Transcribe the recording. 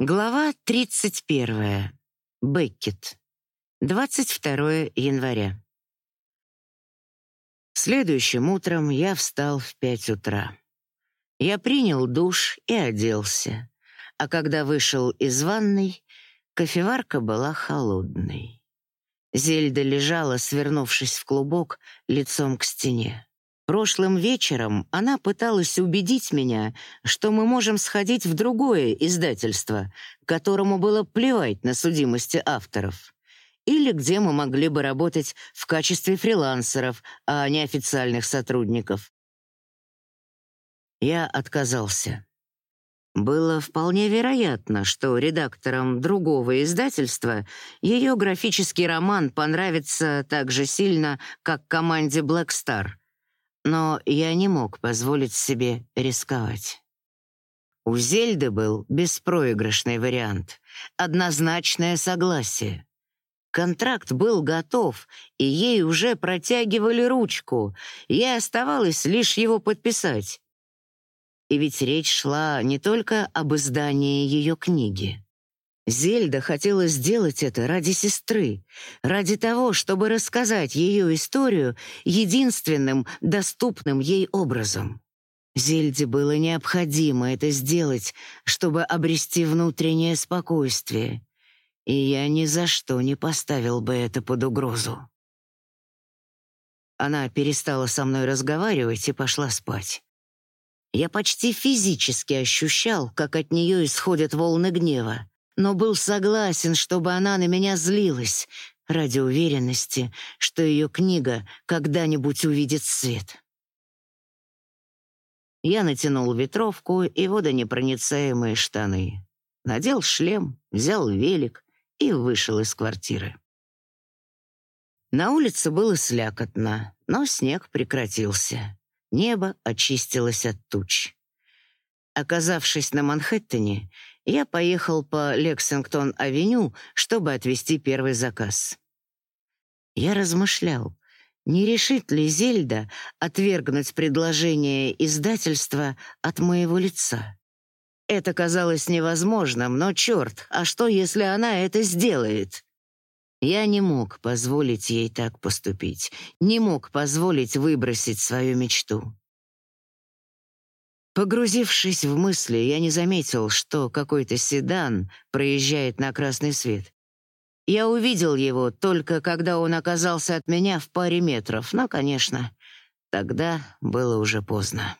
Глава 31. Беккет. 22 января. Следующим утром я встал в пять утра. Я принял душ и оделся, а когда вышел из ванной, кофеварка была холодной. Зельда лежала, свернувшись в клубок, лицом к стене. Прошлым вечером она пыталась убедить меня, что мы можем сходить в другое издательство, которому было плевать на судимости авторов, или где мы могли бы работать в качестве фрилансеров, а не официальных сотрудников. Я отказался. Было вполне вероятно, что редакторам другого издательства ее графический роман понравится так же сильно, как команде Black Star — но я не мог позволить себе рисковать. У Зельды был беспроигрышный вариант, однозначное согласие. Контракт был готов, и ей уже протягивали ручку, ей оставалось лишь его подписать. И ведь речь шла не только об издании ее книги. Зельда хотела сделать это ради сестры, ради того, чтобы рассказать ее историю единственным доступным ей образом. Зельде было необходимо это сделать, чтобы обрести внутреннее спокойствие, и я ни за что не поставил бы это под угрозу. Она перестала со мной разговаривать и пошла спать. Я почти физически ощущал, как от нее исходят волны гнева но был согласен, чтобы она на меня злилась, ради уверенности, что ее книга когда-нибудь увидит свет. Я натянул ветровку и водонепроницаемые штаны, надел шлем, взял велик и вышел из квартиры. На улице было слякотно, но снег прекратился. Небо очистилось от туч. Оказавшись на Манхэттене, я поехал по Лексингтон-авеню, чтобы отвезти первый заказ. Я размышлял, не решит ли Зельда отвергнуть предложение издательства от моего лица. Это казалось невозможным, но черт, а что, если она это сделает? Я не мог позволить ей так поступить, не мог позволить выбросить свою мечту. Погрузившись в мысли, я не заметил, что какой-то седан проезжает на красный свет. Я увидел его только когда он оказался от меня в паре метров, но, конечно, тогда было уже поздно.